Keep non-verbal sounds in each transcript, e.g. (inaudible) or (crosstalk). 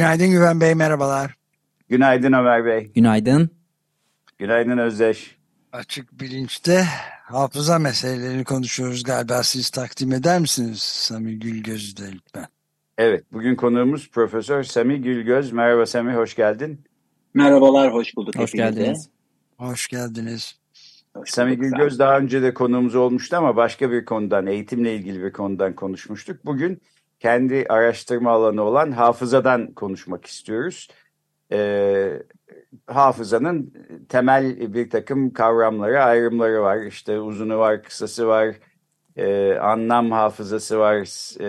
Günaydın Güven Bey, merhabalar. Günaydın Ömer Bey. Günaydın. Günaydın Özdeş. Açık bilinçte hafıza meselelerini konuşuyoruz galiba. Siz takdim eder misiniz Sami Gülgöz'ü lütfen? Evet, bugün konuğumuz Profesör Sami Gülgöz. Merhaba Sami, hoş geldin. Merhabalar, hoş bulduk. Hoş hepinize. geldiniz. Hoş geldiniz. Hoş Sami Gülgöz daha önce de konuğumuz olmuştu ama başka bir konudan, eğitimle ilgili bir konudan konuşmuştuk. Bugün kendi araştırma alanı olan hafızadan konuşmak istiyoruz. Ee, hafızanın temel bir takım kavramları, ayrımları var. İşte uzunu var, kısası var, e, anlam hafızası var, e,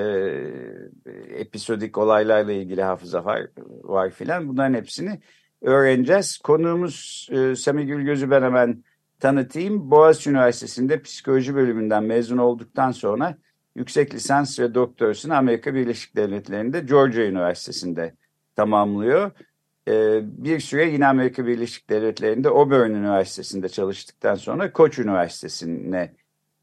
episodik olaylarla ilgili hafıza var, var filan. Bunların hepsini öğreneceğiz. Konuğumuz e, Sami Gülgöz'ü ben hemen tanıtayım. Boğaziçi Üniversitesi'nde psikoloji bölümünden mezun olduktan sonra yüksek lisans ve doktorasını Amerika Birleşik Devletleri'nde Georgia Üniversitesi'nde tamamlıyor. Ee, bir süre yine Amerika Birleşik Devletleri'nde Auburn Üniversitesi'nde çalıştıktan sonra Koç Üniversitesi'ne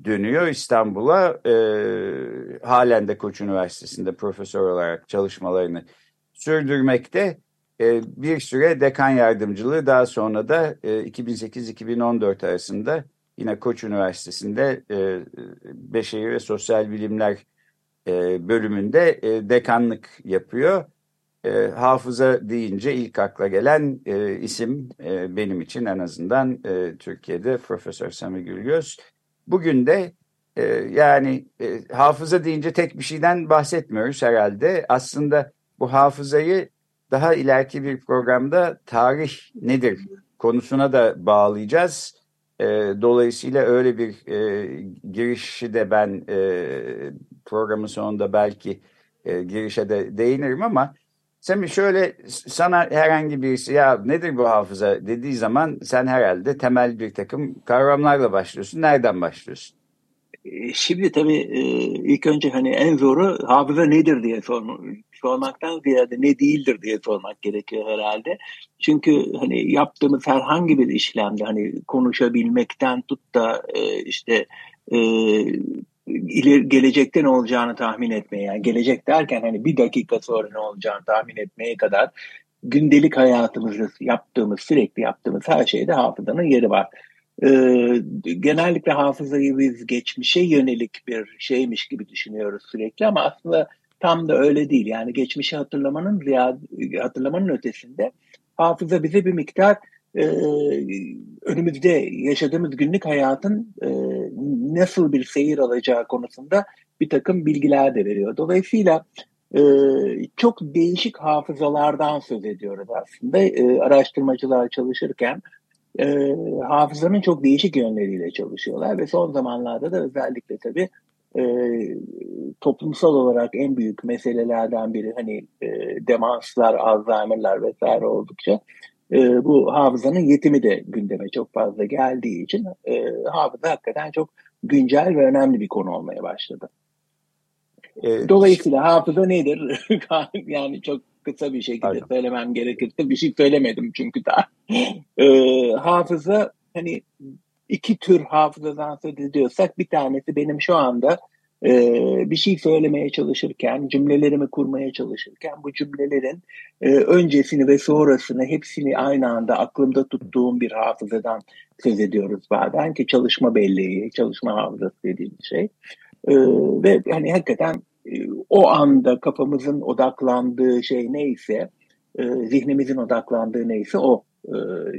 dönüyor İstanbul'a. Ee, halen de Koç Üniversitesi'nde profesör olarak çalışmalarını sürdürmekte. Ee, bir süre dekan yardımcılığı daha sonra da e, 2008-2014 arasında yine Koç Üniversitesi'nde e, Beşeri ve Sosyal Bilimler e, bölümünde e, dekanlık yapıyor. E, hafıza deyince ilk akla gelen e, isim e, benim için en azından e, Türkiye'de Profesör Sami Gülgöz. Bugün de e, yani e, hafıza deyince tek bir şeyden bahsetmiyoruz herhalde. Aslında bu hafızayı daha ileriki bir programda tarih nedir konusuna da bağlayacağız. E, dolayısıyla öyle bir e, girişi de ben e, programın sonunda belki e, girişe de değinirim ama Semih şöyle sana herhangi birisi ya nedir bu hafıza dediği zaman sen herhalde temel bir takım kavramlarla başlıyorsun. Nereden başlıyorsun? E, Şimdi tabii e, ilk önce hani en zoru hafıza nedir diye sorma- sormaktan ziyade ne değildir diye sormak gerekiyor herhalde. Çünkü hani yaptığımız herhangi bir işlemde hani konuşabilmekten tut da e, işte e, ileri, gelecekte ne olacağını tahmin etmeye yani gelecek derken hani bir dakika sonra ne olacağını tahmin etmeye kadar gündelik hayatımızda yaptığımız sürekli yaptığımız her şeyde hafızanın yeri var. Ee, genellikle hafızayı biz geçmişe yönelik bir şeymiş gibi düşünüyoruz sürekli ama aslında tam da öyle değil. Yani geçmişi hatırlamanın hatırlamanın ötesinde hafıza bize bir miktar e, önümüzde yaşadığımız günlük hayatın e, nasıl bir seyir alacağı konusunda bir takım bilgiler de veriyor. Dolayısıyla e, çok değişik hafızalardan söz ediyoruz aslında. E, araştırmacılar çalışırken e, hafızanın çok değişik yönleriyle çalışıyorlar ve son zamanlarda da özellikle tabii e, toplumsal olarak en büyük meselelerden biri hani e, demanslar, Alzheimer'lar vesaire oldukça e, bu hafızanın yetimi de gündeme çok fazla geldiği için e, hafıza hakikaten çok güncel ve önemli bir konu olmaya başladı. E, Dolayısıyla hafıza nedir? (laughs) yani çok kısa bir şekilde Pardon. söylemem gerekirse (laughs) bir şey söylemedim çünkü daha. Ee, hafıza hani iki tür hafızadan söz ediyorsak bir tanesi benim şu anda e, bir şey söylemeye çalışırken, cümlelerimi kurmaya çalışırken bu cümlelerin e, öncesini ve sonrasını hepsini aynı anda aklımda tuttuğum bir hafızadan söz ediyoruz bazen ki çalışma belleği, çalışma hafızası dediğimiz şey. Ee, ve hani hakikaten e, o anda kafamızın odaklandığı şey neyse, e, zihnimizin odaklandığı neyse o e,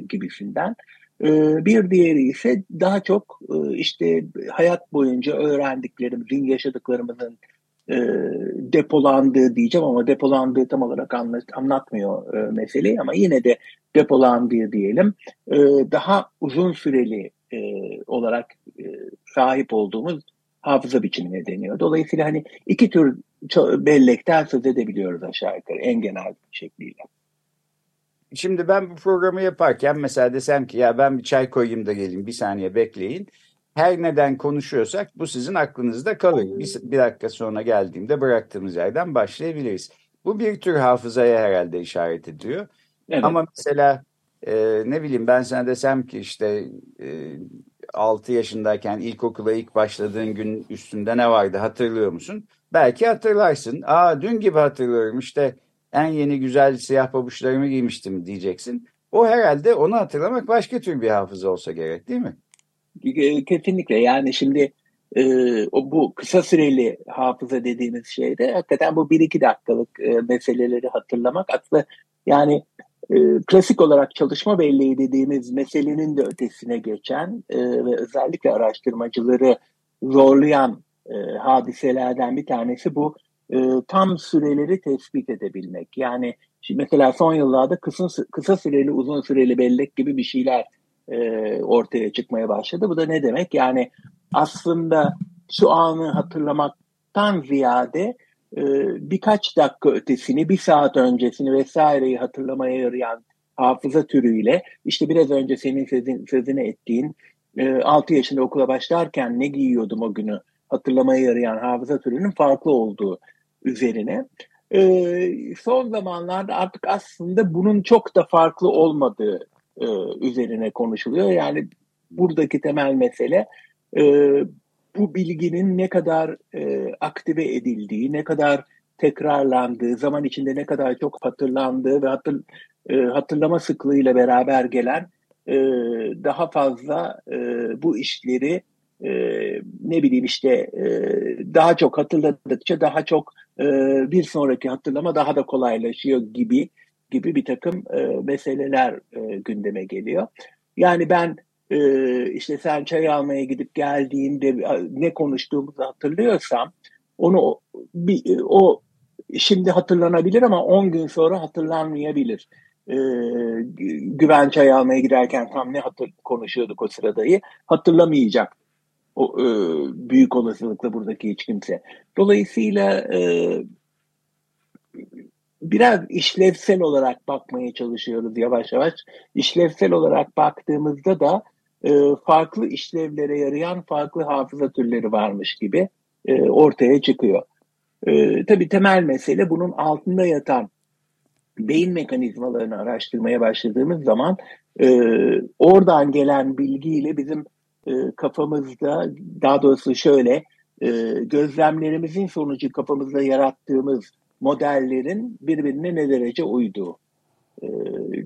gibisinden. E, bir diğeri ise daha çok işte hayat boyunca öğrendiklerimizin, yaşadıklarımızın e, depolandığı diyeceğim ama depolandığı tam olarak anlat, anlatmıyor e, meseleyi ama yine de depolandığı diyelim e, daha uzun süreli e, olarak e, sahip olduğumuz hafıza biçimine deniyor. Dolayısıyla hani iki tür bellekten söz edebiliyoruz aşağı yukarı en genel şekliyle. Şimdi ben bu programı yaparken mesela desem ki ya ben bir çay koyayım da geleyim bir saniye bekleyin. Her neden konuşuyorsak bu sizin aklınızda kalır. Bir, bir dakika sonra geldiğimde bıraktığımız yerden başlayabiliriz. Bu bir tür hafızaya herhalde işaret ediyor. Evet. Ama mesela e, ne bileyim ben sana desem ki işte e, 6 yaşındayken ilkokula ilk başladığın gün üstünde ne vardı hatırlıyor musun? Belki hatırlarsın. Aa dün gibi hatırlıyorum işte en yeni güzel siyah pabuçlarımı giymiştim diyeceksin. O herhalde onu hatırlamak başka tür bir hafıza olsa gerek değil mi? Kesinlikle yani şimdi e, o bu kısa süreli hafıza dediğimiz şeyde hakikaten bu bir iki dakikalık e, meseleleri hatırlamak aslında yani e, klasik olarak çalışma belleği dediğimiz meselenin de ötesine geçen e, ve özellikle araştırmacıları zorlayan e, hadiselerden bir tanesi bu e, tam süreleri tespit edebilmek. Yani şimdi mesela son yıllarda kısa, kısa süreli uzun süreli bellek gibi bir şeyler e, ortaya çıkmaya başladı. Bu da ne demek? Yani aslında şu anı hatırlamaktan ziyade e, birkaç dakika ötesini, bir saat öncesini vesaireyi hatırlamaya yarayan hafıza türüyle işte biraz önce senin sözün, sözünü ettiğin e, 6 yaşında okula başlarken ne giyiyordum o günü hatırlamaya yarayan hafıza türünün farklı olduğu üzerine. E, son zamanlarda artık aslında bunun çok da farklı olmadığı e, üzerine konuşuluyor. Yani buradaki temel mesele bu bilginin ne kadar e, aktive edildiği, ne kadar tekrarlandığı, zaman içinde ne kadar çok hatırlandığı ve hatır, e, hatırlama sıklığıyla beraber gelen e, daha fazla e, bu işleri e, ne bileyim işte e, daha çok hatırladıkça daha çok e, bir sonraki hatırlama daha da kolaylaşıyor gibi gibi bir takım e, meseleler e, gündeme geliyor. Yani ben e, işte sen çay almaya gidip geldiğinde ne konuştuğumuzu hatırlıyorsam onu bir, o şimdi hatırlanabilir ama 10 gün sonra hatırlanmayabilir. Ee, güven çay almaya giderken tam ne hatır, konuşuyorduk o sıradayı hatırlamayacak o e, büyük olasılıkla buradaki hiç kimse. Dolayısıyla e, biraz işlevsel olarak bakmaya çalışıyoruz yavaş yavaş. İşlevsel olarak baktığımızda da e, farklı işlevlere yarayan farklı hafıza türleri varmış gibi e, ortaya çıkıyor. E, tabii temel mesele bunun altında yatan beyin mekanizmalarını araştırmaya başladığımız zaman e, oradan gelen bilgiyle bizim e, kafamızda daha doğrusu şöyle e, gözlemlerimizin sonucu kafamızda yarattığımız modellerin birbirine ne derece uyduğu. E,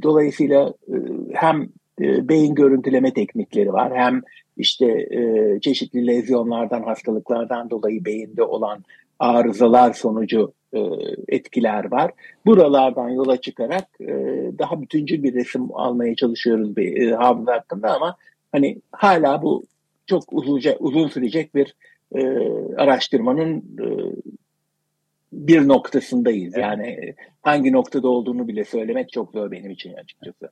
dolayısıyla e, hem e, beyin görüntüleme teknikleri var hem işte e, çeşitli lezyonlardan, hastalıklardan dolayı beyinde olan arızalar sonucu e, etkiler var. Buralardan yola çıkarak e, daha bütüncül bir resim almaya çalışıyoruz bir e, hafıza hakkında ama hani hala bu çok uzunca, uzun sürecek bir e, araştırmanın e, bir noktasındayız. Yani hangi noktada olduğunu bile söylemek çok zor benim için açıkçası.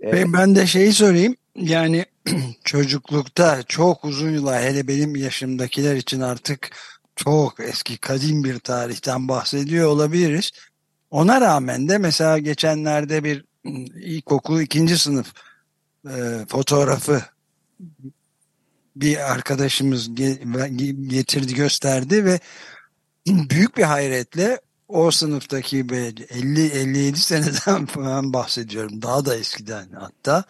Evet. Ben de şeyi sorayım. Yani (clears throat) çocuklukta çok uzun yıllar hele benim yaşımdakiler için artık çok eski kadim bir tarihten bahsediyor olabiliriz. Ona rağmen de mesela geçenlerde bir ilkokul ikinci sınıf e, fotoğrafı bir arkadaşımız getirdi gösterdi ve (clears throat) büyük bir hayretle o sınıftaki 50-57 seneden (laughs) falan bahsediyorum. Daha da eskiden hatta.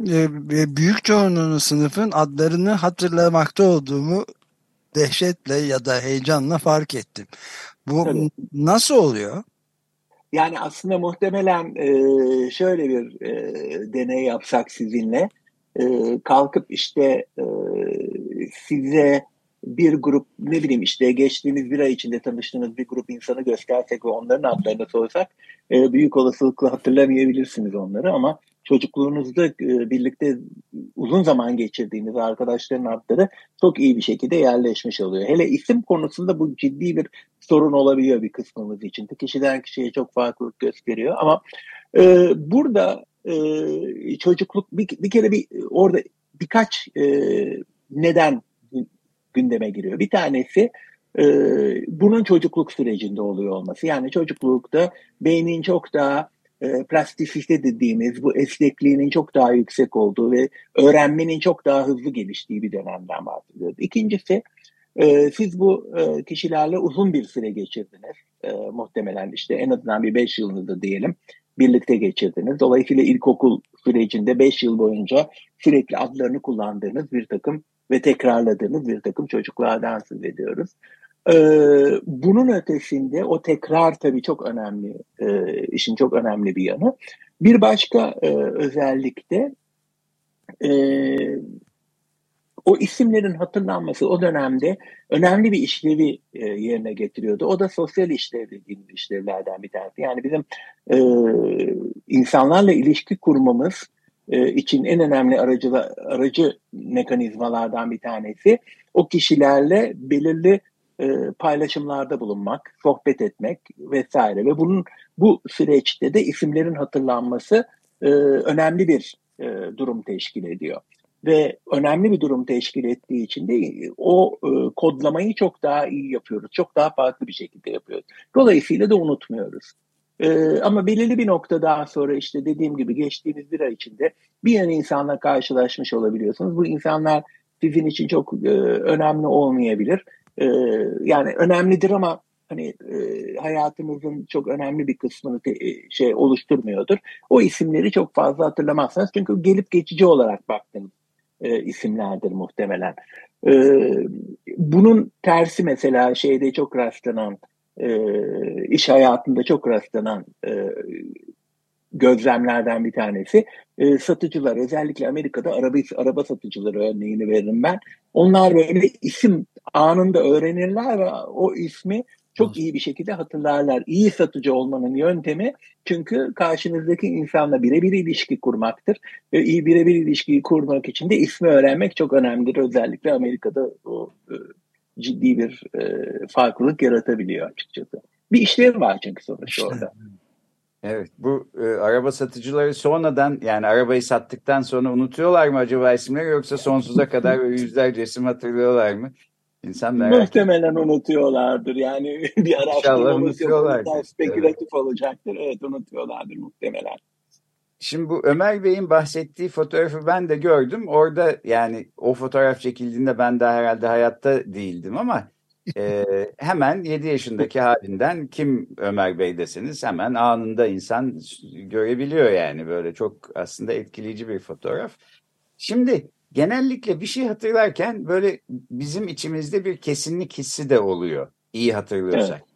Ve büyük çoğunluğunun sınıfın adlarını hatırlamakta olduğumu dehşetle ya da heyecanla fark ettim. Bu Tabii. nasıl oluyor? Yani aslında muhtemelen şöyle bir deney yapsak sizinle kalkıp işte size bir grup ne bileyim işte geçtiğimiz bir ay içinde tanıştığınız bir grup insanı göstersek ve onların adlarını sorsak e, büyük olasılıkla hatırlamayabilirsiniz onları ama çocukluğunuzda e, birlikte uzun zaman geçirdiğiniz arkadaşların adları çok iyi bir şekilde yerleşmiş oluyor. Hele isim konusunda bu ciddi bir sorun olabiliyor bir kısmımız için. Kişiden kişiye çok farklılık gösteriyor ama e, burada e, çocukluk bir, bir kere bir orada birkaç e, neden gündeme giriyor. Bir tanesi e, bunun çocukluk sürecinde oluyor olması. Yani çocuklukta beynin çok daha e, plastisite dediğimiz bu esnekliğinin çok daha yüksek olduğu ve öğrenmenin çok daha hızlı geliştiği bir dönemden bahsediyoruz. İkincisi e, siz bu e, kişilerle uzun bir süre geçirdiniz. E, muhtemelen işte en azından bir beş yılınızı diyelim birlikte geçirdiniz. Dolayısıyla ilkokul sürecinde beş yıl boyunca sürekli adlarını kullandığınız bir takım ve tekrarladığınız bir takım çocuklardan söz ediyoruz. Ee, bunun ötesinde o tekrar tabii çok önemli, e, işin çok önemli bir yanı. Bir başka e, özellikte e, o isimlerin hatırlanması o dönemde önemli bir işlevi e, yerine getiriyordu. O da sosyal işlev dediğimiz işlevlerden bir tanesi. Yani bizim e, insanlarla ilişki kurmamız e, için en önemli aracı, aracı mekanizmalardan bir tanesi o kişilerle belirli e, paylaşımlarda bulunmak, sohbet etmek vesaire ve bunun bu süreçte de isimlerin hatırlanması e, önemli bir e, durum teşkil ediyor ve önemli bir durum teşkil ettiği için de o e, kodlamayı çok daha iyi yapıyoruz. Çok daha farklı bir şekilde yapıyoruz. Dolayısıyla da unutmuyoruz. E, ama belirli bir nokta daha sonra işte dediğim gibi geçtiğimiz bir ay içinde bir yan insanla karşılaşmış olabiliyorsunuz. Bu insanlar sizin için çok e, önemli olmayabilir. E, yani önemlidir ama hani e, hayatınızın çok önemli bir kısmını te, e, şey oluşturmuyordur. O isimleri çok fazla hatırlamazsınız çünkü gelip geçici olarak baktınız e, isimlerdir muhtemelen. E, bunun tersi mesela şeyde çok rastlanan, e, iş hayatında çok rastlanan e, gözlemlerden bir tanesi. E, satıcılar özellikle Amerika'da araba, araba satıcıları örneğini veririm ben. Onlar böyle isim anında öğrenirler ve o ismi çok iyi bir şekilde hatırlarlar. İyi satıcı olmanın yöntemi çünkü karşınızdaki insanla birebir ilişki kurmaktır. Ve iyi birebir ilişkiyi kurmak için de ismi öğrenmek çok önemlidir. Özellikle Amerika'da o e, ciddi bir e, farklılık yaratabiliyor açıkçası. Bir işlev var çünkü sonuçta orada. Evet bu e, araba satıcıları sonradan yani arabayı sattıktan sonra unutuyorlar mı acaba isimleri yoksa sonsuza kadar yüzlerce isim hatırlıyorlar mı? İnsan merak Muhtemelen ediyor. unutuyorlardır. Yani (laughs) bir araştırmamız yok. Spekülatif evet. olacaktır. Evet unutuyorlardır muhtemelen. Şimdi bu Ömer Bey'in bahsettiği fotoğrafı ben de gördüm. Orada yani o fotoğraf çekildiğinde ben de herhalde hayatta değildim ama e, (laughs) hemen 7 yaşındaki halinden kim Ömer Bey deseniz hemen anında insan görebiliyor yani böyle çok aslında etkileyici bir fotoğraf. Şimdi genellikle bir şey hatırlarken böyle bizim içimizde bir kesinlik hissi de oluyor. İyi hatırlıyorsak. Evet.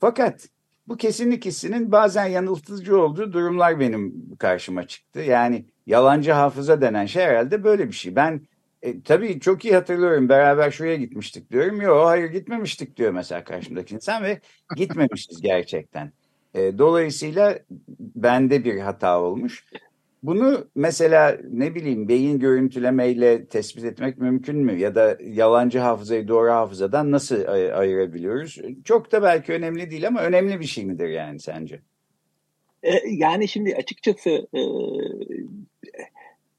Fakat bu kesinlik hissinin bazen yanıltıcı olduğu durumlar benim karşıma çıktı. Yani yalancı hafıza denen şey herhalde böyle bir şey. Ben e, tabii çok iyi hatırlıyorum beraber şuraya gitmiştik diyorum. Yok hayır gitmemiştik diyor mesela karşımdaki insan ve gitmemişiz gerçekten. E, dolayısıyla bende bir hata olmuş. Bunu mesela ne bileyim beyin görüntülemeyle tespit etmek mümkün mü? Ya da yalancı hafızayı doğru hafızadan nasıl ay- ayırabiliyoruz? Çok da belki önemli değil ama önemli bir şey midir yani sence? E, yani şimdi açıkçası e,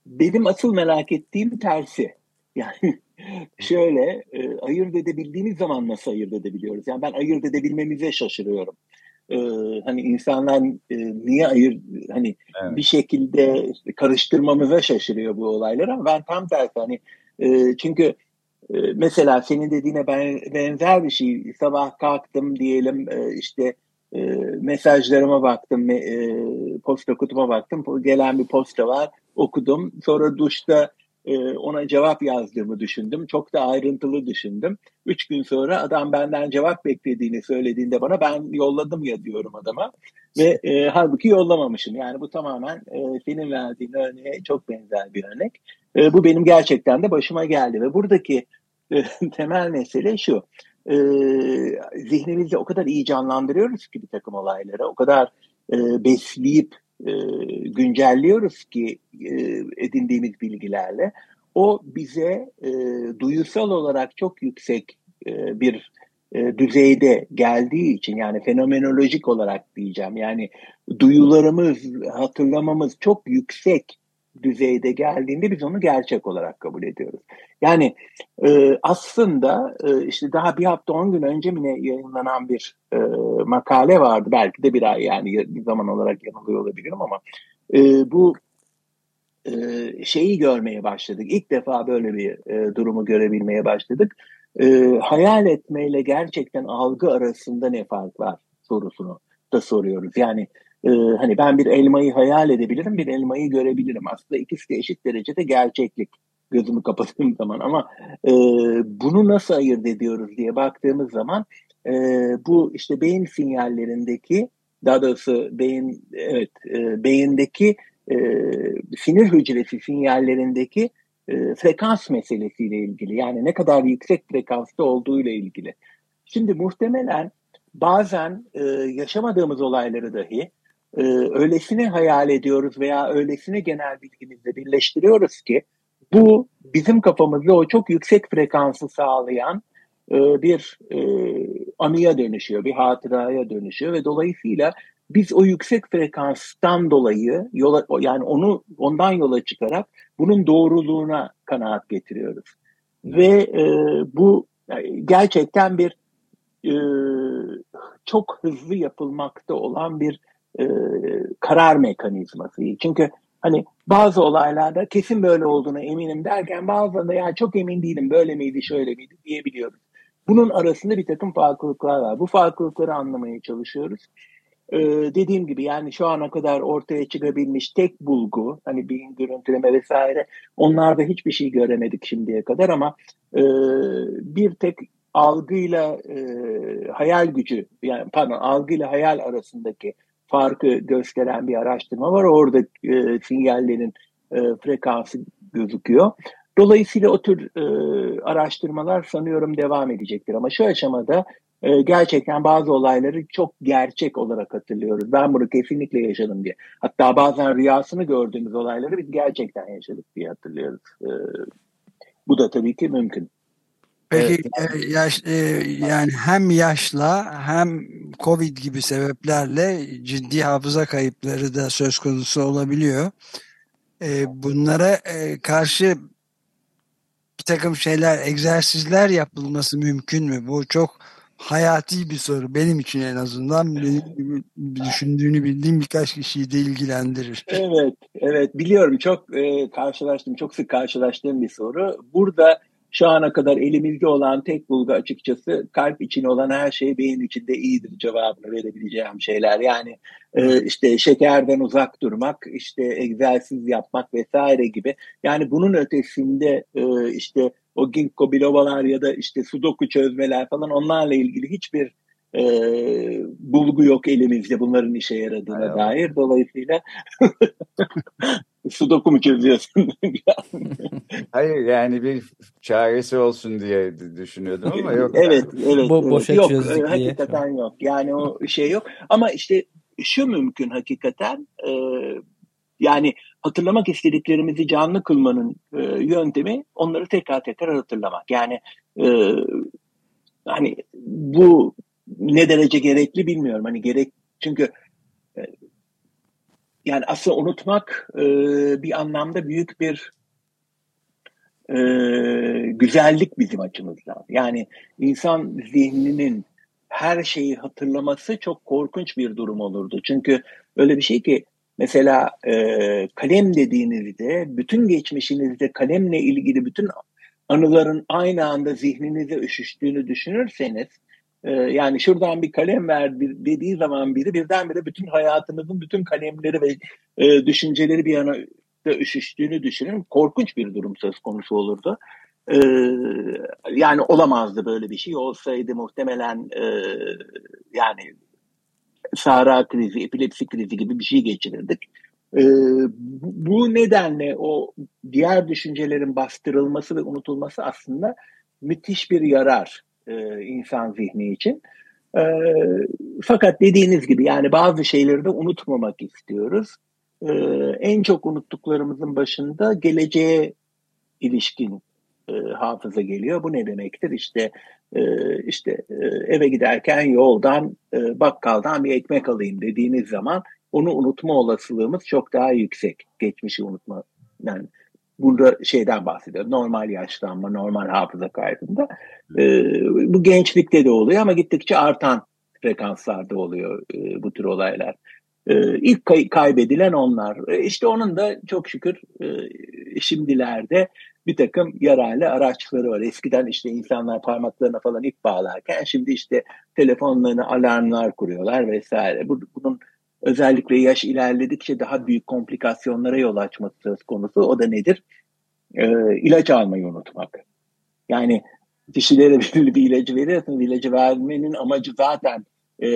benim asıl merak ettiğim tersi. Yani (laughs) şöyle e, ayırt edebildiğimiz zaman nasıl ayırt edebiliyoruz? Yani ben ayırt edebilmemize şaşırıyorum e, hani insanlar e, niye ayır hani evet. bir şekilde işte karıştırmamıza şaşırıyor bu olaylar ama ben tam tersi hani e, çünkü e, mesela senin dediğine ben, benzer bir şey sabah kalktım diyelim e, işte e, mesajlarıma baktım e, posta kutuma baktım gelen bir posta var okudum sonra duşta e, ona cevap yazdığımı düşündüm. Çok da ayrıntılı düşündüm. Üç gün sonra adam benden cevap beklediğini söylediğinde bana ben yolladım ya diyorum adama. Ve e, halbuki yollamamışım. Yani bu tamamen e, senin verdiğin örneğe çok benzer bir örnek. E, bu benim gerçekten de başıma geldi. Ve buradaki e, (laughs) temel mesele şu. E, zihnimizde o kadar iyi canlandırıyoruz ki bir takım olayları. O kadar e, besleyip e, güncelliyoruz ki e, edindiğimiz bilgilerle. O bize e, duyusal olarak çok yüksek e, bir e, düzeyde geldiği için yani fenomenolojik olarak diyeceğim yani duyularımız hatırlamamız çok yüksek düzeyde geldiğinde biz onu gerçek olarak kabul ediyoruz. Yani e, aslında e, işte daha bir hafta on gün önce mi yayınlanan bir e, makale vardı. Belki de bir ay yani bir zaman olarak yanılıyor olabilirim ama e, bu e, şeyi görmeye başladık. İlk defa böyle bir e, durumu görebilmeye başladık. E, hayal etmeyle gerçekten algı arasında ne fark var sorusunu da soruyoruz. Yani e, hani ben bir elmayı hayal edebilirim, bir elmayı görebilirim. Aslında ikisi de eşit derecede gerçeklik gözümü kapattığım (laughs) zaman ama e, bunu nasıl ayırt ediyoruz diye baktığımız zaman e, bu işte beyin sinyallerindeki daha doğrusu beyin evet e, beyindeki e, sinir hücresi sinyallerindeki e, frekans meselesiyle ilgili. Yani ne kadar yüksek frekansta olduğu ile ilgili. Şimdi muhtemelen bazen e, yaşamadığımız olayları dahi e, öylesine hayal ediyoruz veya öylesine genel bilgimizle birleştiriyoruz ki bu bizim kafamızda o çok yüksek frekansı sağlayan e, bir e, anıya dönüşüyor, bir hatıraya dönüşüyor ve dolayısıyla biz o yüksek frekanstan dolayı yola yani onu ondan yola çıkarak bunun doğruluğuna kanaat getiriyoruz. Ve e, bu gerçekten bir e, çok hızlı yapılmakta olan bir e, karar mekanizması. Çünkü hani bazı olaylarda kesin böyle olduğuna eminim derken bazılarında ya çok emin değilim böyle miydi şöyle miydi diyebiliyoruz. Bunun arasında bir takım farklılıklar var. Bu farklılıkları anlamaya çalışıyoruz. Ee, dediğim gibi yani şu ana kadar ortaya çıkabilmiş tek bulgu hani beyin görüntüleme vesaire onlarda hiçbir şey göremedik şimdiye kadar ama e, bir tek algıyla e, hayal gücü yani pardon algıyla hayal arasındaki farkı gösteren bir araştırma var. Orada e, sinyallerin e, frekansı gözüküyor. Dolayısıyla o tür e, araştırmalar sanıyorum devam edecektir. Ama şu aşamada e, gerçekten bazı olayları çok gerçek olarak hatırlıyoruz. Ben bunu kesinlikle yaşadım diye. Hatta bazen rüyasını gördüğümüz olayları biz gerçekten yaşadık diye hatırlıyoruz. E, bu da tabii ki mümkün. Peki evet. yaş, e, yani hem yaşla hem Covid gibi sebeplerle ciddi hafıza kayıpları da söz konusu olabiliyor. E, bunlara e, karşı bir takım şeyler, egzersizler yapılması mümkün mü? Bu çok hayati bir soru. Benim için en azından benim düşündüğünü bildiğim birkaç kişiyi de ilgilendirir. Evet, evet biliyorum. Çok e, karşılaştım, çok sık karşılaştığım bir soru. Burada şu ana kadar elimizde olan tek bulgu açıkçası kalp için olan her şey beyin içinde iyidir cevabını verebileceğim şeyler. Yani e, işte şekerden uzak durmak, işte egzersiz yapmak vesaire gibi. Yani bunun ötesinde e, işte o ginkgo bilobalar ya da işte sudoku çözmeler falan onlarla ilgili hiçbir e, bulgu yok elimizde bunların işe yaradığına Hay dair. Dolayısıyla (laughs) sudoku mu çözüyorsun? (laughs) Hayır yani bir çaresi olsun diye düşünüyordum ama yok. (laughs) evet, evet. Bo boşa yok, çözdük hakikaten diye. yok. Yani o şey yok. Ama işte şu mümkün hakikaten e, yani hatırlamak istediklerimizi canlı kılmanın e, yöntemi onları tekrar tekrar hatırlamak. Yani e, hani bu ne derece gerekli bilmiyorum. Hani gerek çünkü e, yani aslında unutmak e, bir anlamda büyük bir e, güzellik bizim açımızdan. Yani insan zihninin her şeyi hatırlaması çok korkunç bir durum olurdu. Çünkü öyle bir şey ki mesela e, kalem dediğinizde bütün geçmişinizde kalemle ilgili bütün anıların aynı anda zihninize üşüştüğünü düşünürseniz e, yani şuradan bir kalem ver dediği zaman biri birdenbire bütün hayatınızın bütün kalemleri ve e, düşünceleri bir yana da üşüştüğünü düşünün. Korkunç bir durum söz konusu olurdu. Ee, yani olamazdı böyle bir şey. Olsaydı muhtemelen e, yani sahra krizi, epilepsi krizi gibi bir şey geçirirdik. Ee, bu nedenle o diğer düşüncelerin bastırılması ve unutulması aslında müthiş bir yarar e, insan zihni için. E, fakat dediğiniz gibi yani bazı şeyleri de unutmamak istiyoruz. E, en çok unuttuklarımızın başında geleceğe ilişkin e, hafıza geliyor. Bu ne demektir? İşte e, işte e, eve giderken yoldan e, bakkaldan bir ekmek alayım dediğiniz zaman onu unutma olasılığımız çok daha yüksek. Geçmişi unutma Yani burada şeyden bahsediyor. Normal yaşlanma, normal hafıza kaybında. E, bu gençlikte de oluyor ama gittikçe artan frekanslarda oluyor e, bu tür olaylar. E, ilk kay- kaybedilen onlar. E, işte onun da çok şükür e, şimdilerde bir takım yararlı araçları var. Eskiden işte insanlar parmaklarına falan ip bağlarken şimdi işte telefonlarına alarmlar kuruyorlar vesaire. Bunun özellikle yaş ilerledikçe daha büyük komplikasyonlara yol açması söz konusu. O da nedir? Ee, ilaç almayı unutmak. Yani kişilere (laughs) belirli bir ilacı veriyorsunuz. İlacı vermenin amacı zaten e,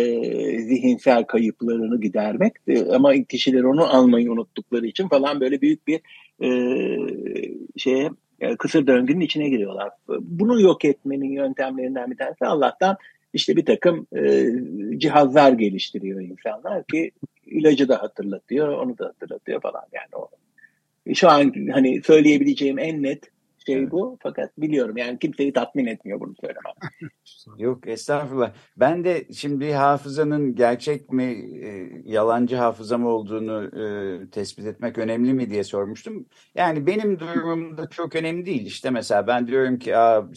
zihinsel kayıplarını gidermek. E, ama kişiler onu almayı unuttukları için falan böyle büyük bir e, şeye e, kısır döngünün içine giriyorlar. Bunu yok etmenin yöntemlerinden bir tanesi Allah'tan işte bir takım e, cihazlar geliştiriyor insanlar ki ilacı da hatırlatıyor, onu da hatırlatıyor falan yani o. Şu an hani söyleyebileceğim en net şey evet. bu. Fakat biliyorum yani kimseyi tatmin etmiyor bunu söylemem. (laughs) Yok estağfurullah. Ben de şimdi hafızanın gerçek mi e, yalancı hafıza mı olduğunu e, tespit etmek önemli mi diye sormuştum. Yani benim durumumda çok önemli değil. İşte mesela ben diyorum ki Aa,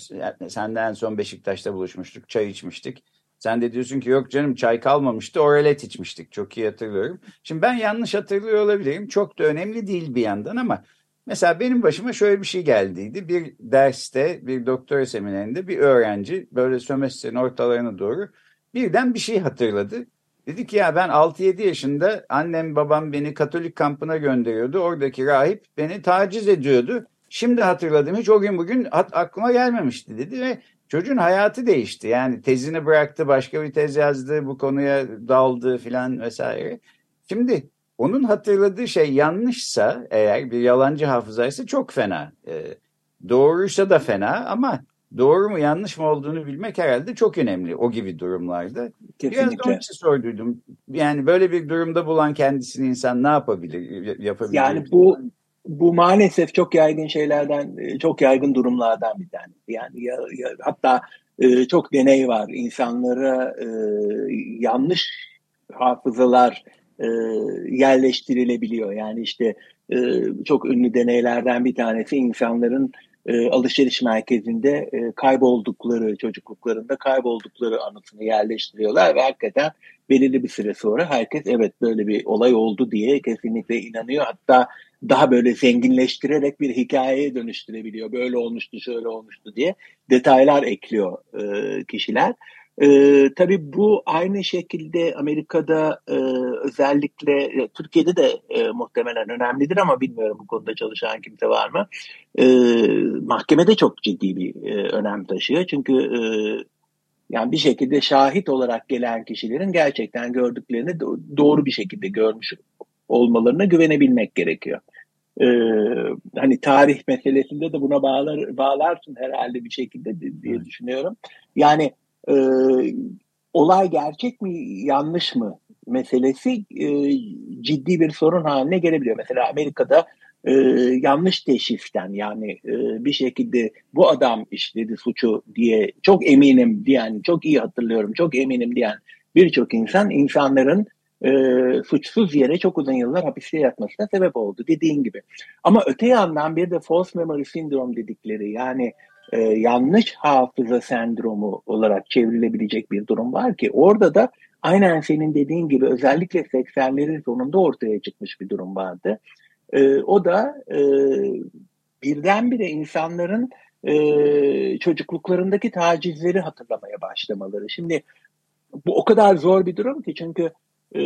senden en son Beşiktaş'ta buluşmuştuk, çay içmiştik. Sen de diyorsun ki yok canım çay kalmamıştı oralet içmiştik. Çok iyi hatırlıyorum. Şimdi ben yanlış hatırlıyor olabilirim. Çok da önemli değil bir yandan ama Mesela benim başıma şöyle bir şey geldiydi. Bir derste, bir doktora seminerinde bir öğrenci böyle sömestrin ortalarına doğru birden bir şey hatırladı. Dedi ki ya ben 6-7 yaşında annem babam beni Katolik kampına gönderiyordu. Oradaki rahip beni taciz ediyordu. Şimdi hatırladım hiç o gün bugün aklıma gelmemişti dedi ve çocuğun hayatı değişti. Yani tezini bıraktı başka bir tez yazdı bu konuya daldı filan vesaire. Şimdi onun hatırladığı şey yanlışsa eğer bir yalancı hafızaysa çok fena. E, doğruysa da fena ama doğru mu yanlış mı olduğunu bilmek herhalde çok önemli o gibi durumlarda. Kesinlikle. Biraz onun için sorduydum. Yani böyle bir durumda bulan kendisini insan ne yapabilir, yapabilir? Yani bu bu maalesef çok yaygın şeylerden, e, çok yaygın durumlardan bir tanesi. Yani ya, ya, hatta e, çok deney var. İnsanlara e, yanlış hafızalar e, yerleştirilebiliyor. Yani işte e, çok ünlü deneylerden bir tanesi insanların e, alışveriş merkezinde e, kayboldukları, çocukluklarında kayboldukları anısını yerleştiriyorlar ve hakikaten belirli bir süre sonra herkes evet böyle bir olay oldu diye kesinlikle inanıyor. Hatta daha böyle zenginleştirerek bir hikayeye dönüştürebiliyor. Böyle olmuştu, şöyle olmuştu diye detaylar ekliyor e, kişiler. E, tabii bu aynı şekilde Amerika'da e, özellikle e, Türkiye'de de e, muhtemelen önemlidir ama bilmiyorum bu konuda çalışan kimse var mı? E, mahkemede çok ciddi bir e, önem taşıyor. Çünkü e, yani bir şekilde şahit olarak gelen kişilerin gerçekten gördüklerini doğru bir şekilde görmüş olmalarına güvenebilmek gerekiyor. Ee, hani tarih meselesinde de buna bağlar bağlarsın herhalde bir şekilde diye düşünüyorum. Yani e, olay gerçek mi yanlış mı meselesi e, ciddi bir sorun haline gelebiliyor. Mesela Amerika'da e, yanlış teşhisten yani e, bir şekilde bu adam işledi suçu diye çok eminim diyen, çok iyi hatırlıyorum, çok eminim diyen birçok insan insanların e, suçsuz yere çok uzun yıllar hapiste yatmasına sebep oldu dediğin gibi. Ama öte yandan bir de false memory syndrome dedikleri yani e, yanlış hafıza sendromu olarak çevrilebilecek bir durum var ki orada da aynen senin dediğin gibi özellikle 80'lerin sonunda ortaya çıkmış bir durum vardı. E, o da e, birdenbire insanların e, çocukluklarındaki tacizleri hatırlamaya başlamaları. Şimdi bu o kadar zor bir durum ki çünkü e,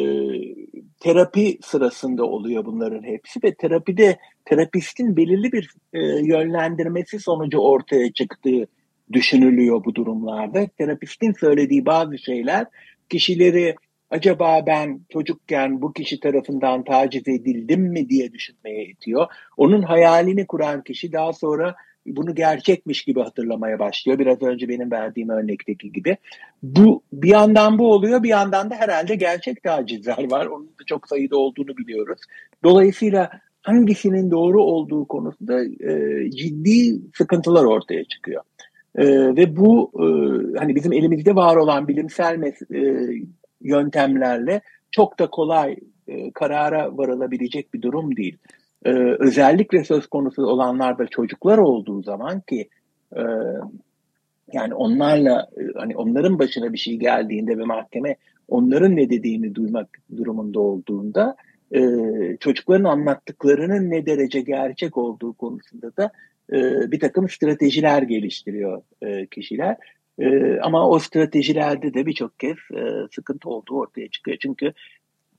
terapi sırasında oluyor bunların hepsi ve terapide terapistin belirli bir e, yönlendirmesi sonucu ortaya çıktığı düşünülüyor bu durumlarda. Terapistin söylediği bazı şeyler kişileri acaba ben çocukken bu kişi tarafından taciz edildim mi diye düşünmeye itiyor. Onun hayalini kuran kişi daha sonra bunu gerçekmiş gibi hatırlamaya başlıyor. Biraz önce benim verdiğim örnekteki gibi. Bu bir yandan bu oluyor, bir yandan da herhalde gerçek tacizler var. Onun da çok sayıda olduğunu biliyoruz. Dolayısıyla hangisinin doğru olduğu konusunda e, ciddi sıkıntılar ortaya çıkıyor. E, ve bu e, hani bizim elimizde var olan bilimsel mes- e, yöntemlerle çok da kolay e, karara varılabilecek bir durum değil. E, özellikle söz konusu olanlarda çocuklar olduğu zaman ki e, yani onlarla e, hani onların başına bir şey geldiğinde ve mahkeme onların ne dediğini duymak durumunda olduğunda e, çocukların anlattıklarının ne derece gerçek olduğu konusunda da e, bir takım stratejiler geliştiriyor e, kişiler. E, ama o stratejilerde de birçok kez e, sıkıntı olduğu ortaya çıkıyor. Çünkü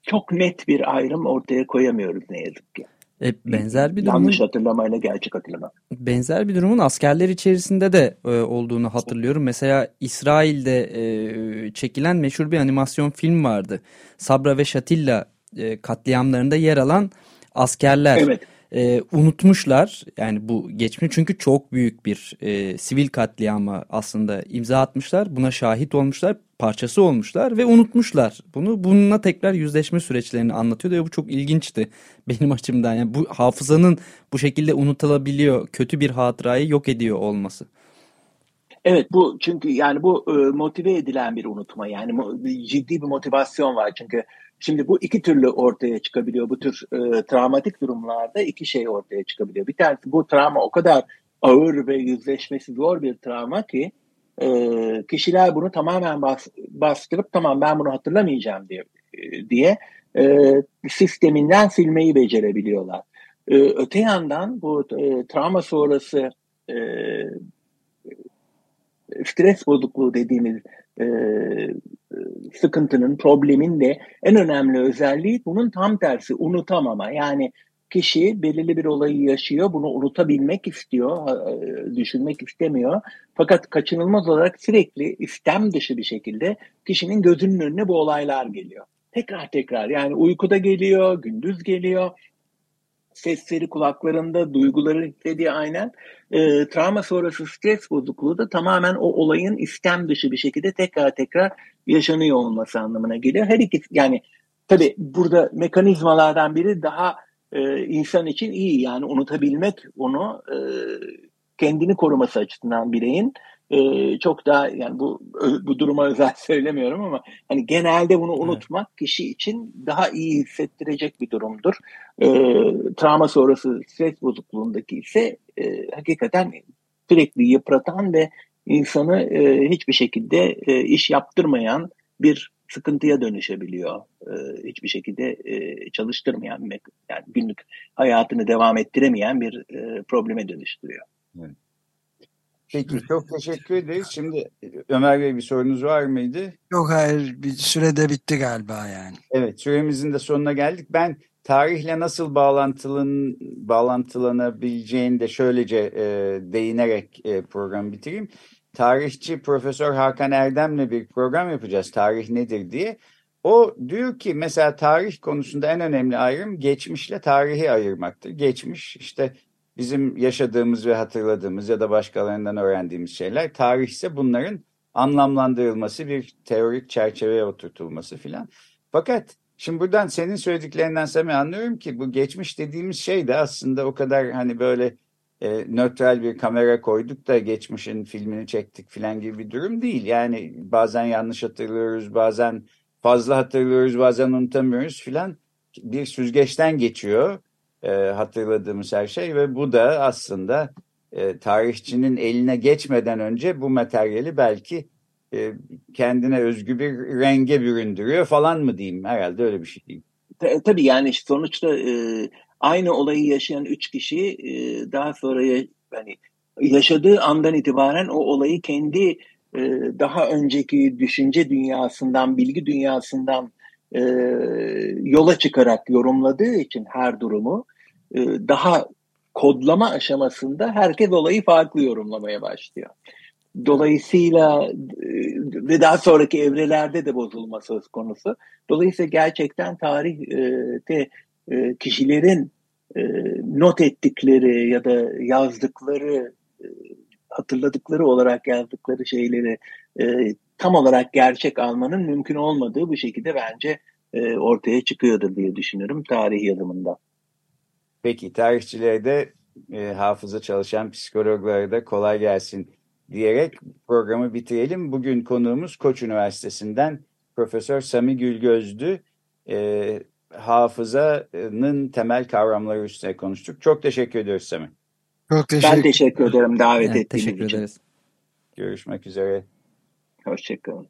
çok net bir ayrım ortaya koyamıyoruz ne yazık ki. E, benzer bir durumun, Yanlış hatırlamayla gerçek hatırlama. Benzer bir durumun askerler içerisinde de e, olduğunu hatırlıyorum. Mesela İsrail'de e, çekilen meşhur bir animasyon film vardı. Sabra ve Şatilla e, katliamlarında yer alan askerler. Evet e, unutmuşlar. Yani bu geçmiş çünkü çok büyük bir e, sivil katliama aslında imza atmışlar. Buna şahit olmuşlar parçası olmuşlar ve unutmuşlar bunu. Bununla tekrar yüzleşme süreçlerini anlatıyor ve bu çok ilginçti (laughs) benim açımdan. Yani bu hafızanın bu şekilde unutulabiliyor kötü bir hatırayı yok ediyor olması. Evet bu çünkü yani bu e, motive edilen bir unutma. Yani ciddi bir motivasyon var. Çünkü Şimdi bu iki türlü ortaya çıkabiliyor. Bu tür e, travmatik durumlarda iki şey ortaya çıkabiliyor. Bir tanesi bu travma o kadar ağır ve yüzleşmesi zor bir travma ki e, kişiler bunu tamamen bas, bastırıp tamam ben bunu hatırlamayacağım diye diye e, sisteminden silmeyi becerebiliyorlar. E, öte yandan bu e, travma sonrası e, stres bozukluğu dediğimiz e, sıkıntının, problemin de en önemli özelliği bunun tam tersi unutamama. Yani kişi belirli bir olayı yaşıyor, bunu unutabilmek istiyor, e, düşünmek istemiyor. Fakat kaçınılmaz olarak sürekli istem dışı bir şekilde kişinin gözünün önüne bu olaylar geliyor. Tekrar tekrar yani uykuda geliyor, gündüz geliyor, sesleri kulaklarında, duyguları hissediyor aynen. E, travma sonrası stres bozukluğu da tamamen o olayın istem dışı bir şekilde tekrar tekrar yaşanıyor olması anlamına geliyor. Her iki yani tabi burada mekanizmalardan biri daha e, insan için iyi yani unutabilmek onu e, kendini koruması açısından bireyin e, çok daha yani bu bu duruma özel (laughs) söylemiyorum ama hani genelde bunu unutmak evet. kişi için daha iyi hissettirecek bir durumdur. E, travma sonrası stres bozukluğundaki ise e, hakikaten sürekli yıpratan ve insanı e, hiçbir şekilde e, iş yaptırmayan bir sıkıntıya dönüşebiliyor. E, hiçbir şekilde e, çalıştırmayan, yani günlük hayatını devam ettiremeyen bir e, probleme dönüştürüyor. Evet. Peki çok teşekkür ederiz. Şimdi Ömer Bey bir sorunuz var mıydı? Yok hayır bir sürede bitti galiba yani. Evet süremizin de sonuna geldik. Ben tarihle nasıl bağlantılın, bağlantılanabileceğini de şöylece e, değinerek e, programı bitireyim. Tarihçi Profesör Hakan Erdem'le bir program yapacağız. Tarih nedir diye. O diyor ki mesela tarih konusunda en önemli ayrım geçmişle tarihi ayırmaktır. Geçmiş işte bizim yaşadığımız ve hatırladığımız ya da başkalarından öğrendiğimiz şeyler. Tarih ise bunların anlamlandırılması, bir teorik çerçeveye oturtulması filan. Fakat şimdi buradan senin söylediklerinden Sami anlıyorum ki bu geçmiş dediğimiz şey de aslında o kadar hani böyle e, nötral bir kamera koyduk da geçmişin filmini çektik filan gibi bir durum değil. Yani bazen yanlış hatırlıyoruz, bazen fazla hatırlıyoruz, bazen unutamıyoruz filan. Bir süzgeçten geçiyor e, hatırladığımız her şey ve bu da aslında e, tarihçinin eline geçmeden önce bu materyali belki e, kendine özgü bir renge büründürüyor falan mı diyeyim herhalde öyle bir şey diyeyim. Tabii yani sonuçta e, aynı olayı yaşayan üç kişi e, daha sonra ya, yani yaşadığı andan itibaren o olayı kendi e, daha önceki düşünce dünyasından, bilgi dünyasından e, yola çıkarak yorumladığı için her durumu e, daha kodlama aşamasında herkes olayı farklı yorumlamaya başlıyor. Dolayısıyla e, ve daha sonraki evrelerde de bozulma söz konusu. Dolayısıyla gerçekten tarihte e, kişilerin not ettikleri ya da yazdıkları hatırladıkları olarak yazdıkları şeyleri tam olarak gerçek almanın mümkün olmadığı bu şekilde bence ortaya çıkıyordur diye düşünüyorum tarih yazımında. Peki tarihçilere de e, hafıza çalışan psikologlara da kolay gelsin diyerek programı bitirelim. Bugün konuğumuz Koç Üniversitesi'nden Profesör Sami Gülgöz'dü. E, hafızanın temel kavramları üstüne konuştuk. Çok teşekkür ediyoruz Semih. Çok teşekkür Ben teşekkür ederim davet Evet, ettiğiniz teşekkür için. ederiz. Görüşmek üzere. Hoşçakalın.